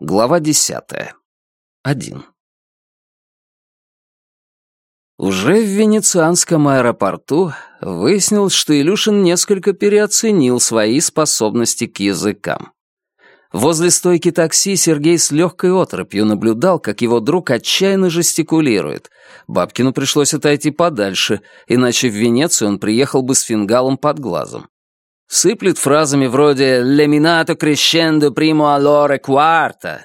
Глава десятая. Один. Уже в венецианском аэропорту выяснилось, что Илюшин несколько переоценил свои способности к языкам. Возле стойки такси Сергей с легкой оторопью наблюдал, как его друг отчаянно жестикулирует. Бабкину пришлось отойти подальше, иначе в Венецию он приехал бы с фингалом под глазом. Сыплет фразами вроде «Леминато crescendo primo all'ore quarta»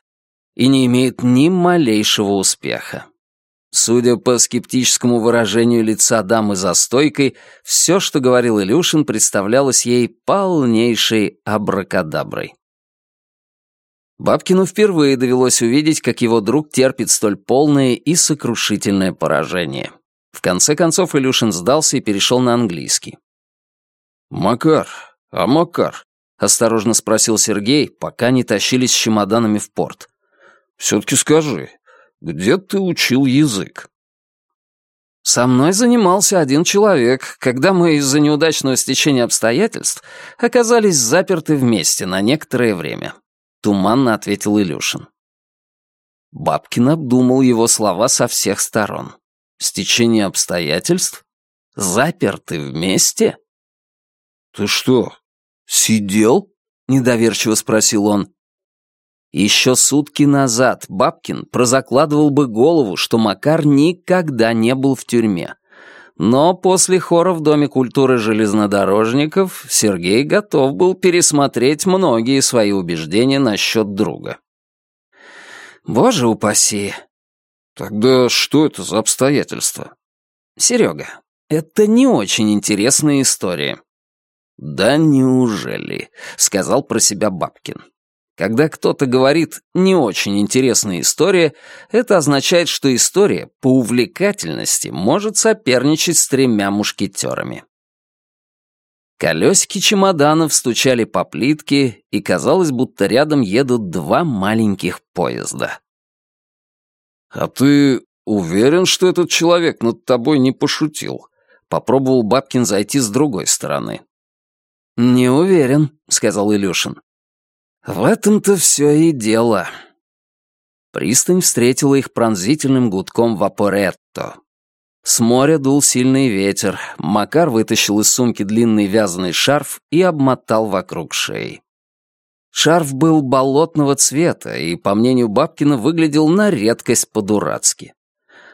и не имеет ни малейшего успеха. Судя по скептическому выражению лица дамы за стойкой, все, что говорил Илюшин, представлялось ей полнейшей абракадаброй. Бабкину впервые довелось увидеть, как его друг терпит столь полное и сокрушительное поражение. В конце концов Илюшин сдался и перешел на английский. «Макар, а Макар?» — осторожно спросил Сергей, пока не тащились с чемоданами в порт. «Все-таки скажи, где ты учил язык?» «Со мной занимался один человек, когда мы из-за неудачного стечения обстоятельств оказались заперты вместе на некоторое время», — туманно ответил Илюшин. Бабкин обдумал его слова со всех сторон. «Стечение обстоятельств? Заперты вместе?» «Ты что, сидел?» — недоверчиво спросил он. Еще сутки назад Бабкин прозакладывал бы голову, что Макар никогда не был в тюрьме. Но после хора в Доме культуры железнодорожников Сергей готов был пересмотреть многие свои убеждения насчет друга. «Боже упаси!» «Тогда что это за обстоятельства?» «Серега, это не очень интересная история». «Да неужели?» — сказал про себя Бабкин. Когда кто-то говорит «не очень интересная история», это означает, что история по увлекательности может соперничать с тремя мушкетерами. Колесики чемоданов стучали по плитке, и казалось, будто рядом едут два маленьких поезда. «А ты уверен, что этот человек над тобой не пошутил?» Попробовал Бабкин зайти с другой стороны. «Не уверен», — сказал Илюшин. В этом-то все и дело. Пристань встретила их пронзительным гудком вапоретто. С моря дул сильный ветер. Макар вытащил из сумки длинный вязаный шарф и обмотал вокруг шеи. Шарф был болотного цвета и, по мнению Бабкина, выглядел на редкость по-дурацки.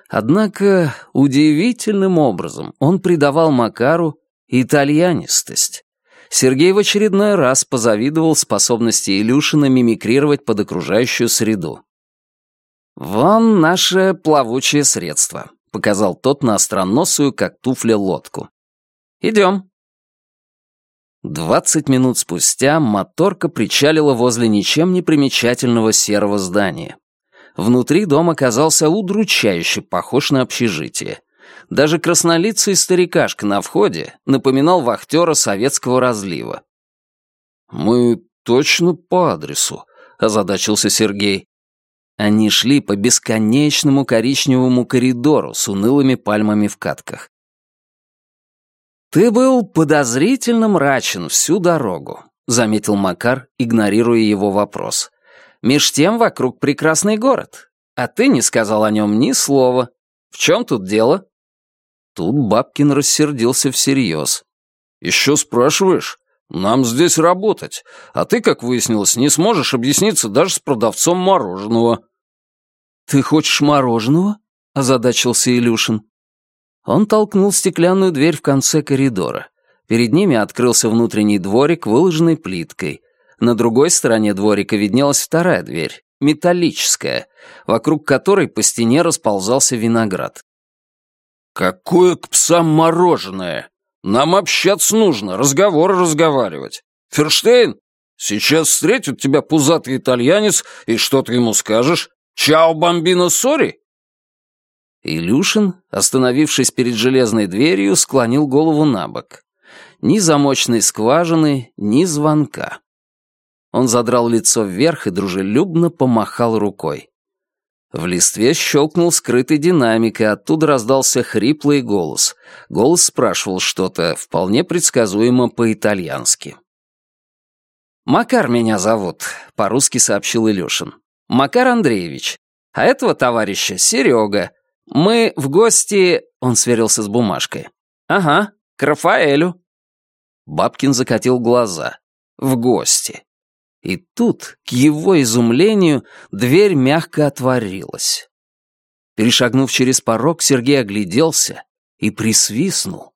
Однако удивительным образом он придавал Макару итальянистость. Сергей в очередной раз позавидовал способности Илюшина мимикрировать под окружающую среду. «Вон наше плавучее средство», — показал тот на остроносую, как туфля, лодку. «Идем». Двадцать минут спустя моторка причалила возле ничем не примечательного серого здания. Внутри дом оказался удручающе похож на общежитие. Даже краснолицый старикашка на входе напоминал вахтера советского разлива. «Мы точно по адресу», — озадачился Сергей. Они шли по бесконечному коричневому коридору с унылыми пальмами в катках. «Ты был подозрительно мрачен всю дорогу», — заметил Макар, игнорируя его вопрос. «Меж тем вокруг прекрасный город, а ты не сказал о нем ни слова. В чем тут дело?» Тут Бабкин рассердился всерьез. «Еще спрашиваешь? Нам здесь работать, а ты, как выяснилось, не сможешь объясниться даже с продавцом мороженого». «Ты хочешь мороженого?» — озадачился Илюшин. Он толкнул стеклянную дверь в конце коридора. Перед ними открылся внутренний дворик, выложенный плиткой. На другой стороне дворика виднелась вторая дверь, металлическая, вокруг которой по стене расползался виноград. «Какое к псам мороженое! Нам общаться нужно, разговоры разговаривать. Ферштейн, сейчас встретит тебя пузатый итальянец, и что ты ему скажешь? Чао, бомбино, сори?» Илюшин, остановившись перед железной дверью, склонил голову на бок. Ни замочной скважины, ни звонка. Он задрал лицо вверх и дружелюбно помахал рукой. В листве щелкнул скрытый динамик, и оттуда раздался хриплый голос. Голос спрашивал что-то, вполне предсказуемо по-итальянски. «Макар меня зовут», — по-русски сообщил Илюшин. «Макар Андреевич. А этого товарища Серега. Мы в гости...» — он сверился с бумажкой. «Ага, к Рафаэлю». Бабкин закатил глаза. «В гости». И тут, к его изумлению, дверь мягко отворилась. Перешагнув через порог, Сергей огляделся и присвистнул.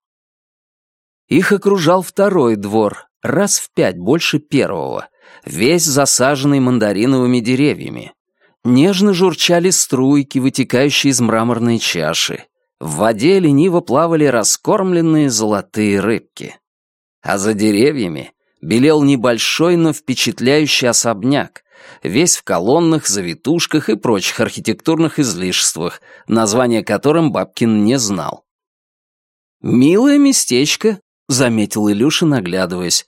Их окружал второй двор, раз в пять больше первого, весь засаженный мандариновыми деревьями. Нежно журчали струйки, вытекающие из мраморной чаши. В воде лениво плавали раскормленные золотые рыбки. А за деревьями белел небольшой, но впечатляющий особняк, весь в колоннах, завитушках и прочих архитектурных излишествах, название которым Бабкин не знал. «Милое местечко», — заметил Илюша, наглядываясь.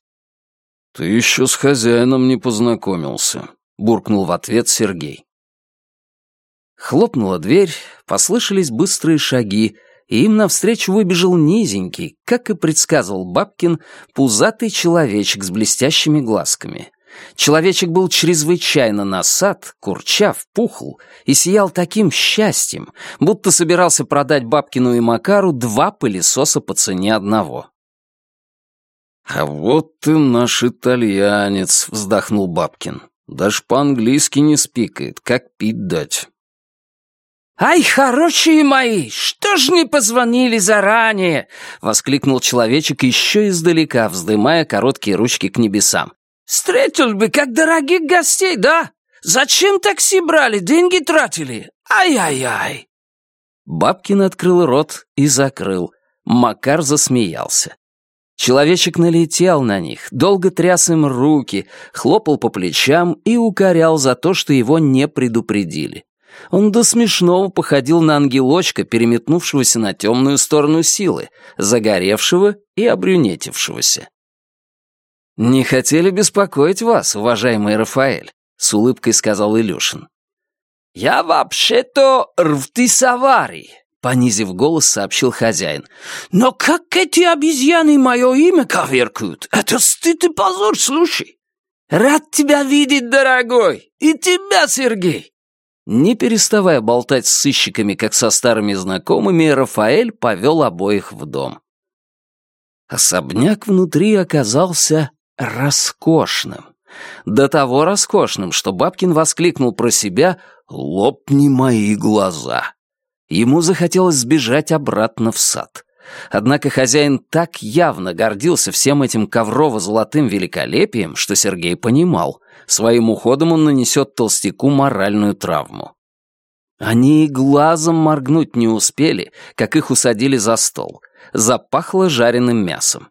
«Ты еще с хозяином не познакомился», — буркнул в ответ Сергей. Хлопнула дверь, послышались быстрые шаги, им навстречу выбежал низенький, как и предсказывал Бабкин, пузатый человечек с блестящими глазками. Человечек был чрезвычайно насад, курчав, пухл и сиял таким счастьем, будто собирался продать Бабкину и Макару два пылесоса по цене одного. «А вот ты наш итальянец», — вздохнул Бабкин. «Даже по-английски не спикает, как пить дать». «Ай, хорошие мои, что ж не позвонили заранее?» — воскликнул человечек еще издалека, вздымая короткие ручки к небесам. «Встретил бы, как дорогих гостей, да? Зачем такси брали, деньги тратили? Ай-яй-яй!» Бабкин открыл рот и закрыл. Макар засмеялся. Человечек налетел на них, долго тряс им руки, хлопал по плечам и укорял за то, что его не предупредили. Он до смешного походил на ангелочка, переметнувшегося на темную сторону силы, загоревшего и обрюнетившегося. «Не хотели беспокоить вас, уважаемый Рафаэль», — с улыбкой сказал Илюшин. «Я вообще-то рвтисаварий», — понизив голос, сообщил хозяин. «Но как эти обезьяны мое имя коверкают? Это стыд и позор, слушай. Рад тебя видеть, дорогой, и тебя, Сергей. Не переставая болтать с сыщиками, как со старыми знакомыми, Рафаэль повел обоих в дом. Особняк внутри оказался роскошным. До того роскошным, что Бабкин воскликнул про себя «Лопни мои глаза!». Ему захотелось сбежать обратно в сад. Однако хозяин так явно гордился всем этим коврово-золотым великолепием, что Сергей понимал, своим уходом он нанесет толстяку моральную травму. Они и глазом моргнуть не успели, как их усадили за стол. Запахло жареным мясом.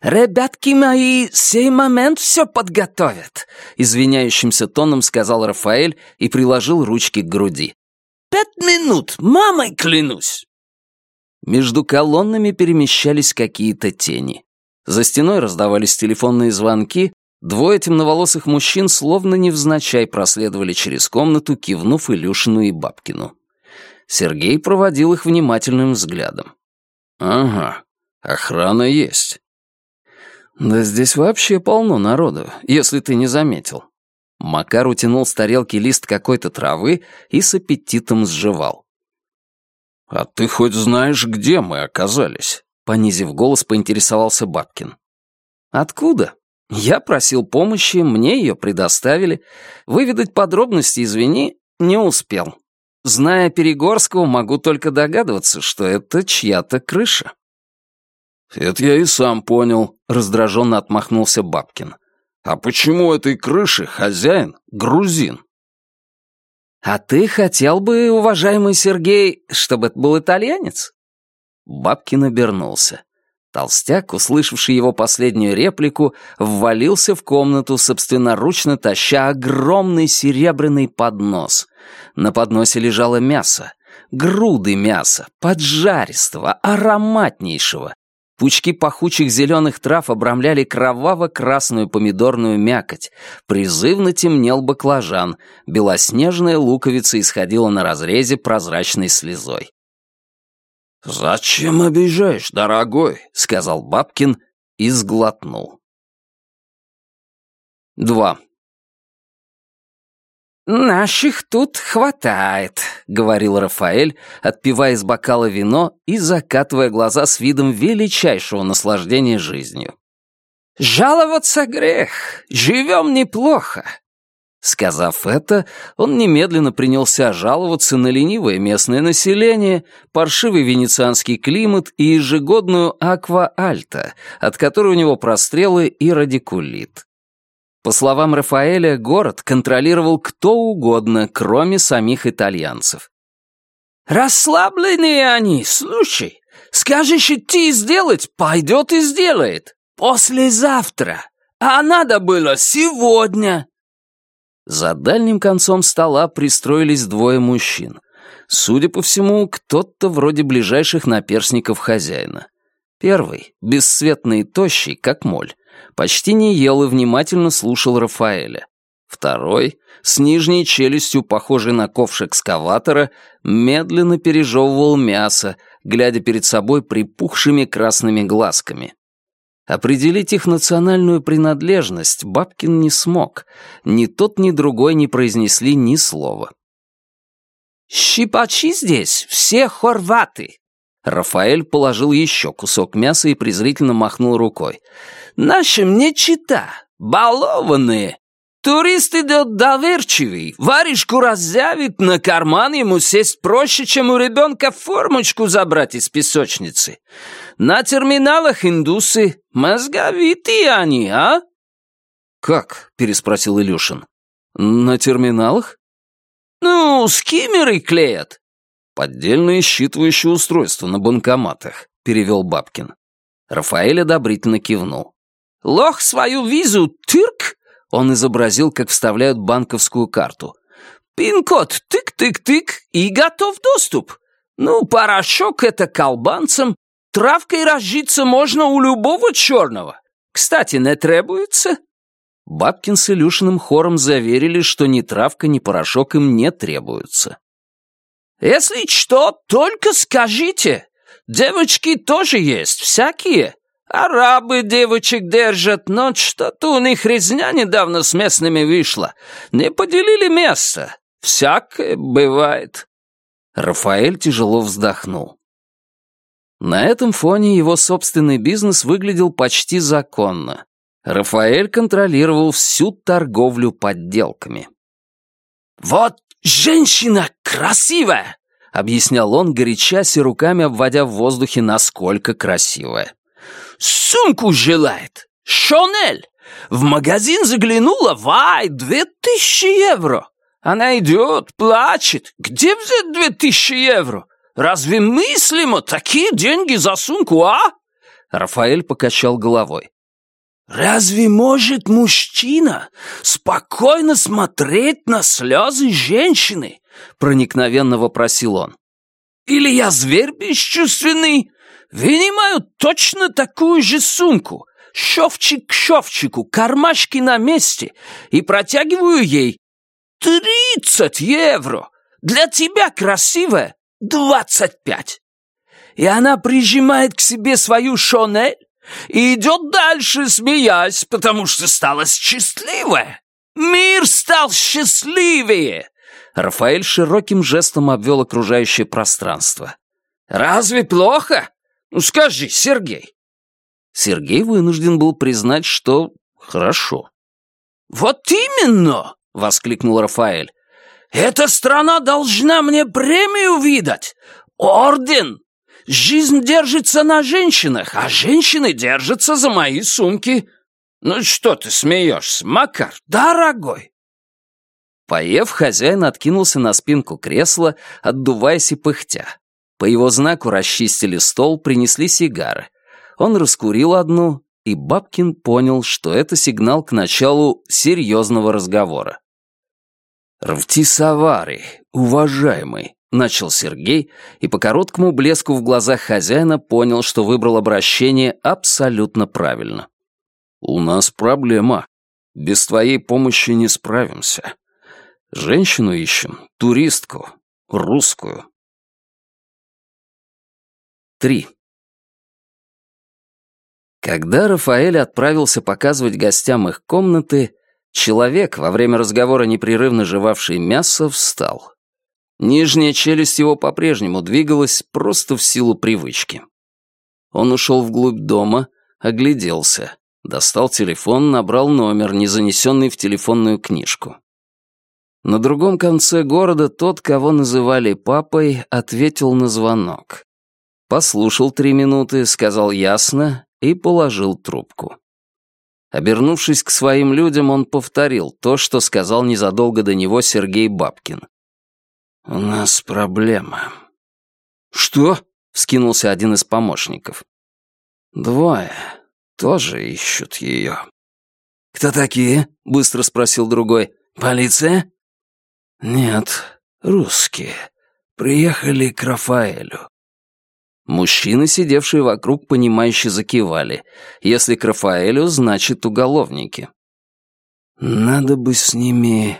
«Ребятки мои, сей момент все подготовят», — извиняющимся тоном сказал Рафаэль и приложил ручки к груди. «Пять минут, мамой клянусь». Между колоннами перемещались какие-то тени. За стеной раздавались телефонные звонки, двое темноволосых мужчин словно невзначай проследовали через комнату, кивнув Илюшину и Бабкину. Сергей проводил их внимательным взглядом. «Ага, охрана есть». «Да здесь вообще полно народу, если ты не заметил». Макар утянул с тарелки лист какой-то травы и с аппетитом сживал. «А ты хоть знаешь, где мы оказались?» Понизив голос, поинтересовался Бабкин. «Откуда? Я просил помощи, мне ее предоставили. Выведать подробности, извини, не успел. Зная Перегорского, могу только догадываться, что это чья-то крыша». «Это я и сам понял», — раздраженно отмахнулся Бабкин. «А почему этой крыши хозяин грузин?» «А ты хотел бы, уважаемый Сергей, чтобы это был итальянец?» Бабкин обернулся. Толстяк, услышавший его последнюю реплику, ввалился в комнату, собственноручно таща огромный серебряный поднос. На подносе лежало мясо. Груды мяса, поджаристого, ароматнейшего, Пучки пахучих зеленых трав обрамляли кроваво-красную помидорную мякоть. Призывно темнел баклажан. Белоснежная луковица исходила на разрезе прозрачной слезой. «Зачем обижаешь, дорогой?» — сказал Бабкин и сглотнул. Два. «Наших тут хватает», — говорил Рафаэль, отпивая из бокала вино и закатывая глаза с видом величайшего наслаждения жизнью. «Жаловаться грех, живем неплохо». Сказав это, он немедленно принялся жаловаться на ленивое местное население, паршивый венецианский климат и ежегодную аква-альта, от которой у него прострелы и радикулит. По словам Рафаэля, город контролировал кто угодно, кроме самих итальянцев. «Расслабленные они, слушай. Скажешь идти и сделать, пойдет и сделает. Послезавтра. А надо было сегодня». За дальним концом стола пристроились двое мужчин. Судя по всему, кто-то вроде ближайших наперсников хозяина. Первый, бесцветный и тощий, как моль, почти не ел и внимательно слушал Рафаэля. Второй, с нижней челюстью, похожей на ковш экскаватора, медленно пережевывал мясо, глядя перед собой припухшими красными глазками. Определить их национальную принадлежность Бабкин не смог. Ни тот, ни другой не произнесли ни слова. «Щипачи здесь все хорваты», Рафаэль положил еще кусок мяса и презрительно махнул рукой. «Нашим не чита, балованные. Турист идет доверчивый, варежку раззявит, на карман ему сесть проще, чем у ребенка формочку забрать из песочницы. На терминалах индусы, мозговитые они, а?» «Как?» — переспросил Илюшин. «На терминалах?» «Ну, скиммеры клеят. «Поддельные считывающие устройства на банкоматах», — перевел Бабкин. Рафаэль одобрительно кивнул. «Лох свою визу, тырк!» Он изобразил, как вставляют банковскую карту. «Пин-код, тык-тык-тык, и готов доступ. Ну, порошок — это колбанцам, травкой разжиться можно у любого черного. Кстати, не требуется?» Бабкин с Илюшиным хором заверили, что ни травка, ни порошок им не требуются. Если что, только скажите. Девочки тоже есть, всякие. Арабы девочек держат, но что-то у них резня недавно с местными вышла. Не поделили место. Всякое бывает». Рафаэль тяжело вздохнул. На этом фоне его собственный бизнес выглядел почти законно. Рафаэль контролировал всю торговлю подделками. «Вот «Женщина красивая!» — объяснял он, горячась и руками обводя в воздухе, насколько красивая. «Сумку желает! Шонель! В магазин заглянула, вай, две тысячи евро! Она идет, плачет. Где взять две тысячи евро? Разве мыслимо такие деньги за сумку, а?» Рафаэль покачал головой. Разве может мужчина спокойно смотреть на слезы женщины? Проникновенно вопросил он. Или я зверь бесчувственный? Вынимаю точно такую же сумку, шовчик к шовчику, кармашки на месте, и протягиваю ей тридцать евро. Для тебя красивая двадцать пять. И она прижимает к себе свою Шонель, и идет дальше, смеясь, потому что стала счастливая. Мир стал счастливее!» Рафаэль широким жестом обвел окружающее пространство. «Разве плохо? Ну скажи, Сергей!» Сергей вынужден был признать, что хорошо. «Вот именно!» — воскликнул Рафаэль. «Эта страна должна мне премию видать! Орден! Жизнь держится на женщинах, а женщины держатся за мои сумки. Ну что ты смеешься, Макар, дорогой?» Поев, хозяин откинулся на спинку кресла, отдуваясь и пыхтя. По его знаку расчистили стол, принесли сигары. Он раскурил одну, и Бабкин понял, что это сигнал к началу серьезного разговора. «Рвтисавары, уважаемый», — начал Сергей, и по короткому блеску в глазах хозяина понял, что выбрал обращение абсолютно правильно. «У нас проблема. Без твоей помощи не справимся. Женщину ищем, туристку, русскую». Три. Когда Рафаэль отправился показывать гостям их комнаты, Человек, во время разговора непрерывно жевавший мясо, встал. Нижняя челюсть его по-прежнему двигалась просто в силу привычки. Он ушел вглубь дома, огляделся, достал телефон, набрал номер, не занесенный в телефонную книжку. На другом конце города тот, кого называли папой, ответил на звонок. Послушал три минуты, сказал ясно и положил трубку. Обернувшись к своим людям, он повторил то, что сказал незадолго до него Сергей Бабкин. «У нас проблема». «Что?» — вскинулся один из помощников. «Двое. Тоже ищут ее». «Кто такие?» — быстро спросил другой. «Полиция?» «Нет, русские. Приехали к Рафаэлю». Мужчины, сидевшие вокруг, понимающе закивали. Если к Рафаэлю, значит уголовники. «Надо бы с ними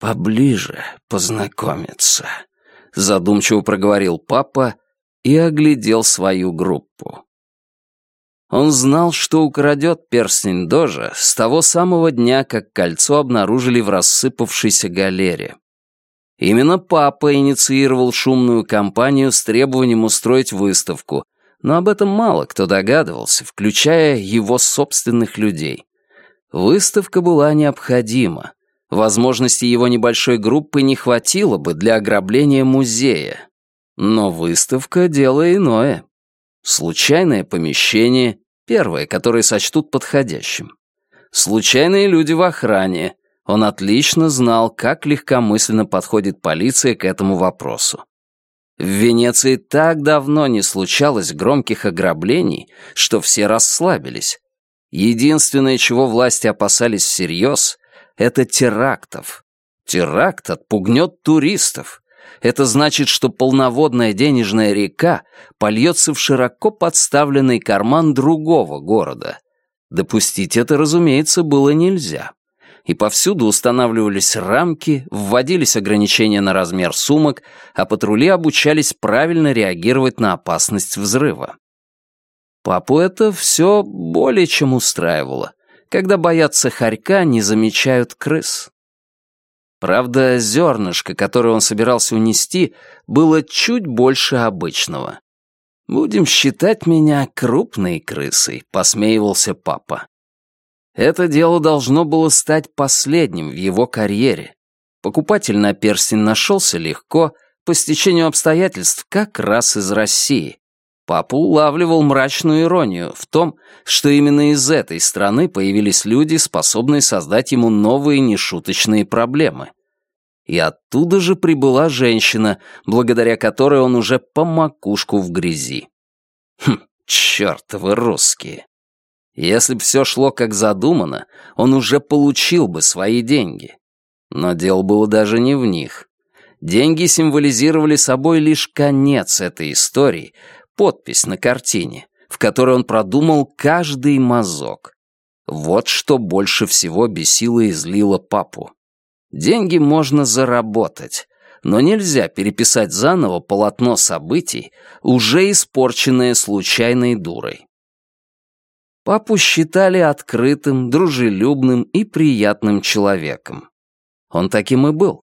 поближе познакомиться», — задумчиво проговорил папа и оглядел свою группу. Он знал, что украдет перстень Дожа с того самого дня, как кольцо обнаружили в рассыпавшейся галере. Именно папа инициировал шумную кампанию с требованием устроить выставку, но об этом мало кто догадывался, включая его собственных людей. Выставка была необходима. Возможности его небольшой группы не хватило бы для ограбления музея. Но выставка — дело иное. Случайное помещение — первое, которое сочтут подходящим. Случайные люди в охране — он отлично знал, как легкомысленно подходит полиция к этому вопросу. В Венеции так давно не случалось громких ограблений, что все расслабились. Единственное, чего власти опасались всерьез, это терактов. Теракт отпугнет туристов. Это значит, что полноводная денежная река польется в широко подставленный карман другого города. Допустить это, разумеется, было нельзя и повсюду устанавливались рамки, вводились ограничения на размер сумок, а патрули обучались правильно реагировать на опасность взрыва. Папу это все более чем устраивало. Когда боятся хорька, не замечают крыс. Правда, зернышко, которое он собирался унести, было чуть больше обычного. «Будем считать меня крупной крысой», — посмеивался папа. Это дело должно было стать последним в его карьере. Покупатель на перстень нашелся легко, по стечению обстоятельств как раз из России. Папа улавливал мрачную иронию в том, что именно из этой страны появились люди, способные создать ему новые нешуточные проблемы. И оттуда же прибыла женщина, благодаря которой он уже по макушку в грязи. Хм, чертовы русские. Если бы все шло как задумано, он уже получил бы свои деньги. Но дело было даже не в них. Деньги символизировали собой лишь конец этой истории, подпись на картине, в которой он продумал каждый мазок. Вот что больше всего бесило и злило папу. Деньги можно заработать, но нельзя переписать заново полотно событий, уже испорченное случайной дурой. Папу считали открытым, дружелюбным и приятным человеком. Он таким и был.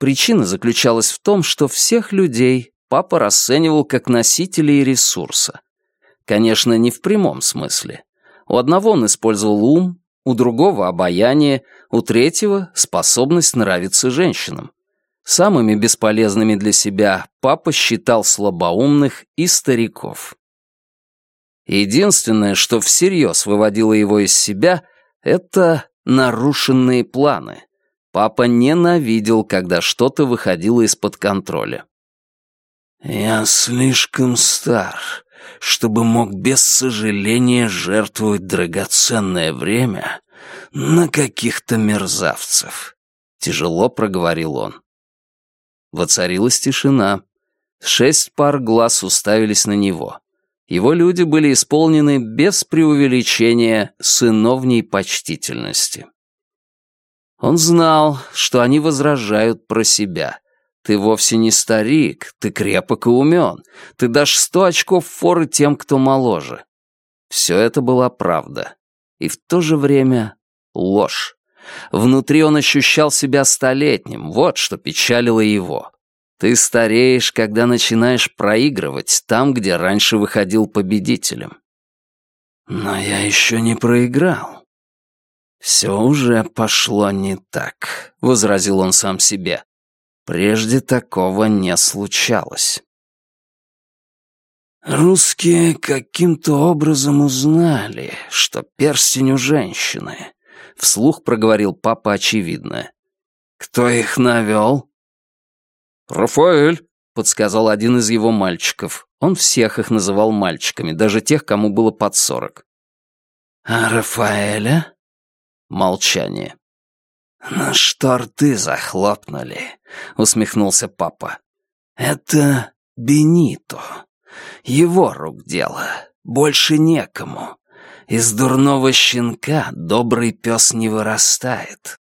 Причина заключалась в том, что всех людей папа расценивал как носителей ресурса. Конечно, не в прямом смысле. У одного он использовал ум, у другого — обаяние, у третьего — способность нравиться женщинам. Самыми бесполезными для себя папа считал слабоумных и стариков. Единственное, что всерьез выводило его из себя, это нарушенные планы. Папа ненавидел, когда что-то выходило из-под контроля. «Я слишком стар, чтобы мог без сожаления жертвовать драгоценное время на каких-то мерзавцев», — тяжело проговорил он. Воцарилась тишина. Шесть пар глаз уставились на него его люди были исполнены без преувеличения сыновней почтительности. Он знал, что они возражают про себя. Ты вовсе не старик, ты крепок и умен, ты дашь сто очков форы тем, кто моложе. Все это была правда. И в то же время ложь. Внутри он ощущал себя столетним, вот что печалило его. Ты стареешь, когда начинаешь проигрывать там, где раньше выходил победителем. Но я еще не проиграл. Все уже пошло не так, — возразил он сам себе. Прежде такого не случалось. Русские каким-то образом узнали, что перстень у женщины. Вслух проговорил папа очевидное. Кто их навел? «Рафаэль», — подсказал один из его мальчиков. Он всех их называл мальчиками, даже тех, кому было под сорок. «А Рафаэля?» Молчание. «На что рты захлопнули?» — усмехнулся папа. «Это Бенито. Его рук дело. Больше некому. Из дурного щенка добрый пес не вырастает».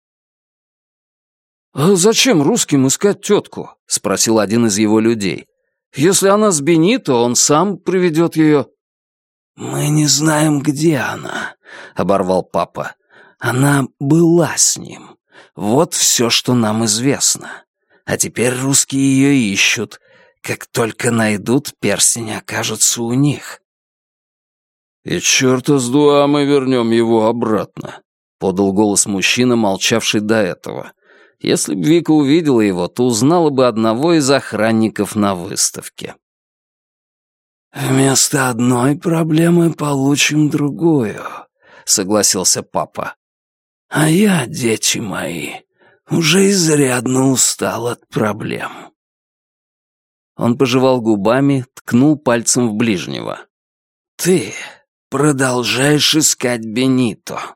«А зачем русским искать тетку?» — спросил один из его людей. «Если она с Бенито, он сам приведет ее». «Мы не знаем, где она», — оборвал папа. «Она была с ним. Вот все, что нам известно. А теперь русские ее ищут. Как только найдут, перстень окажется у них». «И черта с два мы вернем его обратно», — подал голос мужчина, молчавший до этого. Если б Вика увидела его, то узнала бы одного из охранников на выставке. «Вместо одной проблемы получим другую», — согласился папа. «А я, дети мои, уже изрядно устал от проблем». Он пожевал губами, ткнул пальцем в ближнего. «Ты продолжаешь искать Бенито».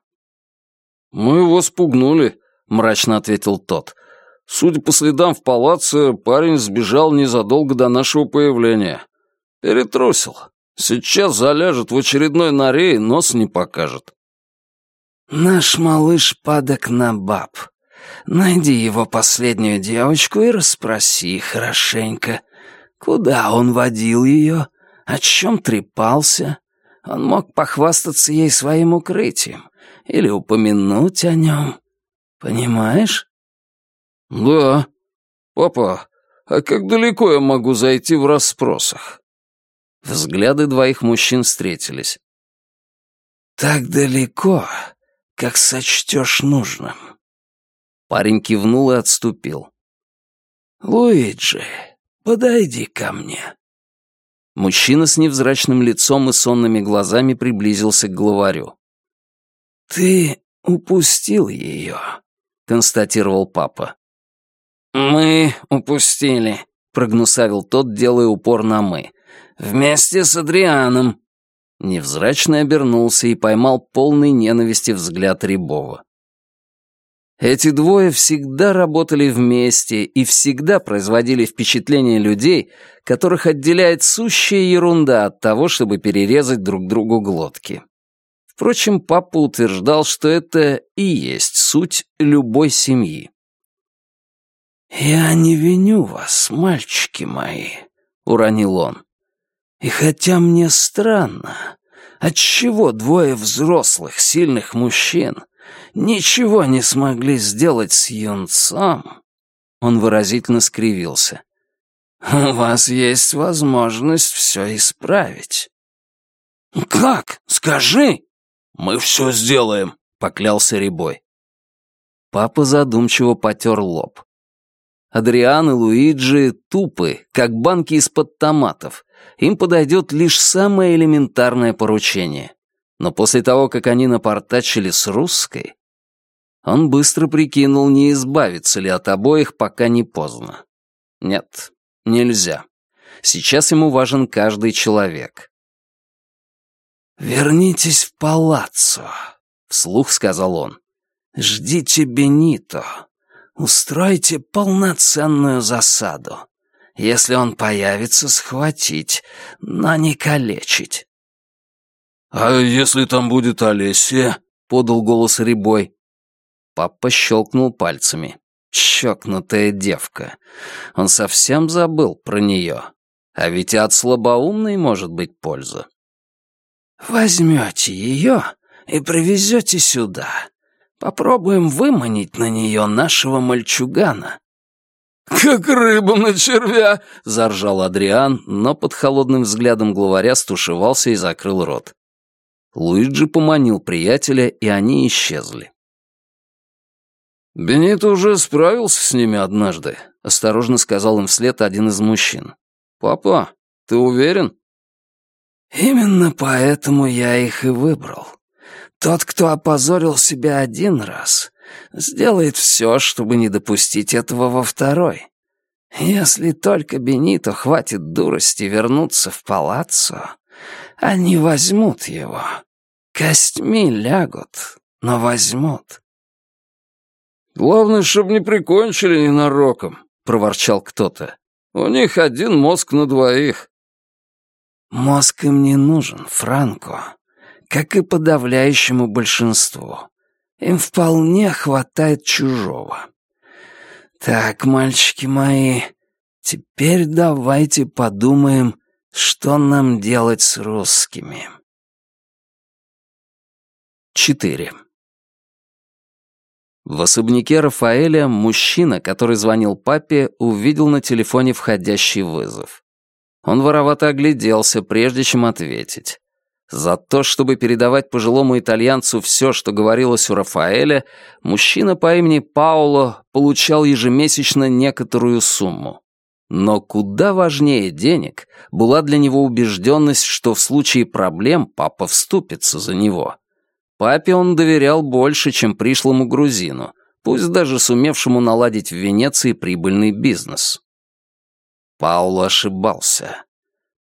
«Мы его спугнули», мрачно ответил тот. «Судя по следам в палаце, парень сбежал незадолго до нашего появления. Перетрусил. Сейчас заляжет в очередной норе и нос не покажет». «Наш малыш падок на баб. Найди его последнюю девочку и расспроси хорошенько, куда он водил ее, о чем трепался. Он мог похвастаться ей своим укрытием или упомянуть о нем. Понимаешь? Да. Папа, а как далеко я могу зайти в расспросах? Взгляды двоих мужчин встретились. Так далеко, как сочтешь нужным. Парень кивнул и отступил. «Луиджи, подойди ко мне». Мужчина с невзрачным лицом и сонными глазами приблизился к главарю. «Ты упустил ее констатировал папа. «Мы упустили», — прогнусавил тот, делая упор на «мы». «Вместе с Адрианом». Невзрачный обернулся и поймал полный ненависти взгляд Рябова. Эти двое всегда работали вместе и всегда производили впечатление людей, которых отделяет сущая ерунда от того, чтобы перерезать друг другу глотки. Впрочем, папа утверждал, что это и есть суть любой семьи. «Я не виню вас, мальчики мои», — уронил он. «И хотя мне странно, отчего двое взрослых, сильных мужчин ничего не смогли сделать с юнцом...» Он выразительно скривился. «У вас есть возможность все исправить». «Как? Скажи!» «Мы все сделаем», — поклялся Рябой. Папа задумчиво потер лоб. Адриан и Луиджи тупы, как банки из-под томатов. Им подойдет лишь самое элементарное поручение. Но после того, как они напортачили с русской, он быстро прикинул, не избавиться ли от обоих, пока не поздно. Нет, нельзя. Сейчас ему важен каждый человек. «Вернитесь в палаццо», — вслух сказал он. «Ждите Бенито. Устройте полноценную засаду. Если он появится, схватить, но не калечить». «А если там будет Олеся?» — подал голос Рябой. Папа щелкнул пальцами. Чокнутая девка. Он совсем забыл про нее. А ведь и от слабоумной может быть польза. Возьмете ее и привезете сюда. Попробуем выманить на нее нашего мальчугана». «Как рыба на червя!» — заржал Адриан, но под холодным взглядом главаря стушевался и закрыл рот. Луиджи поманил приятеля, и они исчезли. «Бенито уже справился с ними однажды», — осторожно сказал им вслед один из мужчин. «Папа, ты уверен?» «Именно поэтому я их и выбрал. Тот, кто опозорил себя один раз, сделает все, чтобы не допустить этого во второй. Если только Бенито хватит дурости вернуться в палаццо, они возьмут его. Костьми лягут, но возьмут. «Главное, чтобы не прикончили ненароком», — проворчал кто-то. «У них один мозг на двоих». «Мозг им не нужен, Франко, как и подавляющему большинству. Им вполне хватает чужого. Так, мальчики мои, теперь давайте подумаем, что нам делать с русскими». 4. В особняке Рафаэля мужчина, который звонил папе, увидел на телефоне входящий вызов. Он воровато огляделся, прежде чем ответить. За то, чтобы передавать пожилому итальянцу все, что говорилось у Рафаэля, мужчина по имени Пауло получал ежемесячно некоторую сумму. Но куда важнее денег была для него убежденность, что в случае проблем папа вступится за него — Папе он доверял больше, чем пришлому грузину, пусть даже сумевшему наладить в Венеции прибыльный бизнес. Пауло ошибался.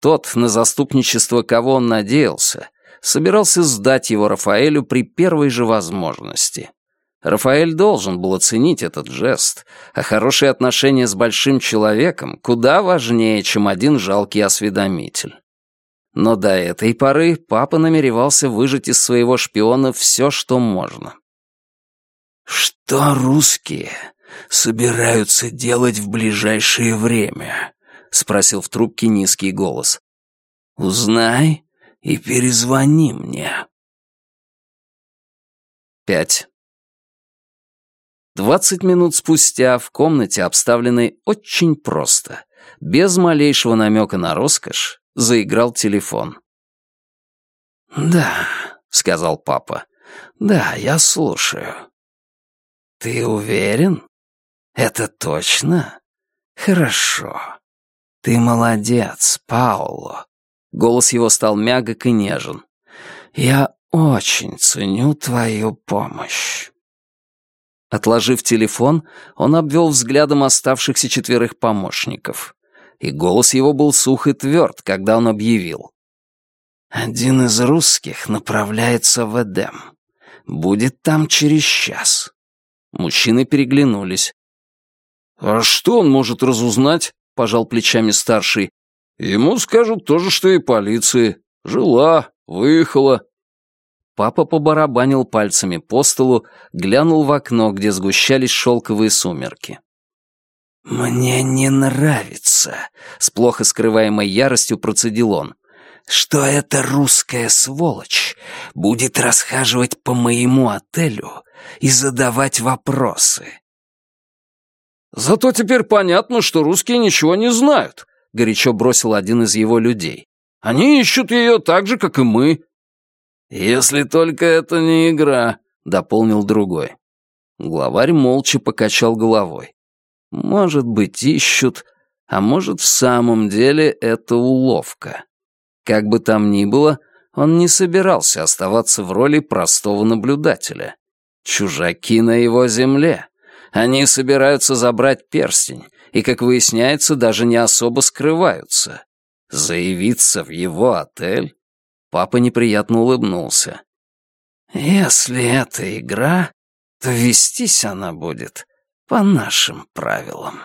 Тот, на заступничество кого он надеялся, собирался сдать его Рафаэлю при первой же возможности. Рафаэль должен был оценить этот жест, а хорошие отношения с большим человеком куда важнее, чем один жалкий осведомитель. Но до этой поры папа намеревался выжать из своего шпиона все, что можно. «Что русские собираются делать в ближайшее время?» — спросил в трубке низкий голос. «Узнай и перезвони мне». Пять. Двадцать минут спустя в комнате, обставленной очень просто, без малейшего намека на роскошь, заиграл телефон. «Да», — сказал папа. «Да, я слушаю». «Ты уверен? Это точно? Хорошо. Ты молодец, Пауло». Голос его стал мягок и нежен. «Я очень ценю твою помощь». Отложив телефон, он обвел взглядом оставшихся четверых помощников и голос его был сух и тверд, когда он объявил. «Один из русских направляется в Эдем. Будет там через час». Мужчины переглянулись. «А что он может разузнать?» — пожал плечами старший. «Ему скажут то же, что и полиции. Жила, выехала». Папа побарабанил пальцами по столу, глянул в окно, где сгущались шелковые сумерки. «Мне не нравится», — с плохо скрываемой яростью процедил он, «что эта русская сволочь будет расхаживать по моему отелю и задавать вопросы». «Зато теперь понятно, что русские ничего не знают», — горячо бросил один из его людей. «Они ищут ее так же, как и мы». «Если только это не игра», — дополнил другой. Главарь молча покачал головой. Может быть, ищут, а может, в самом деле это уловка. Как бы там ни было, он не собирался оставаться в роли простого наблюдателя. Чужаки на его земле. Они собираются забрать перстень, и, как выясняется, даже не особо скрываются. Заявиться в его отель? Папа неприятно улыбнулся. «Если это игра, то вестись она будет по нашим правилам.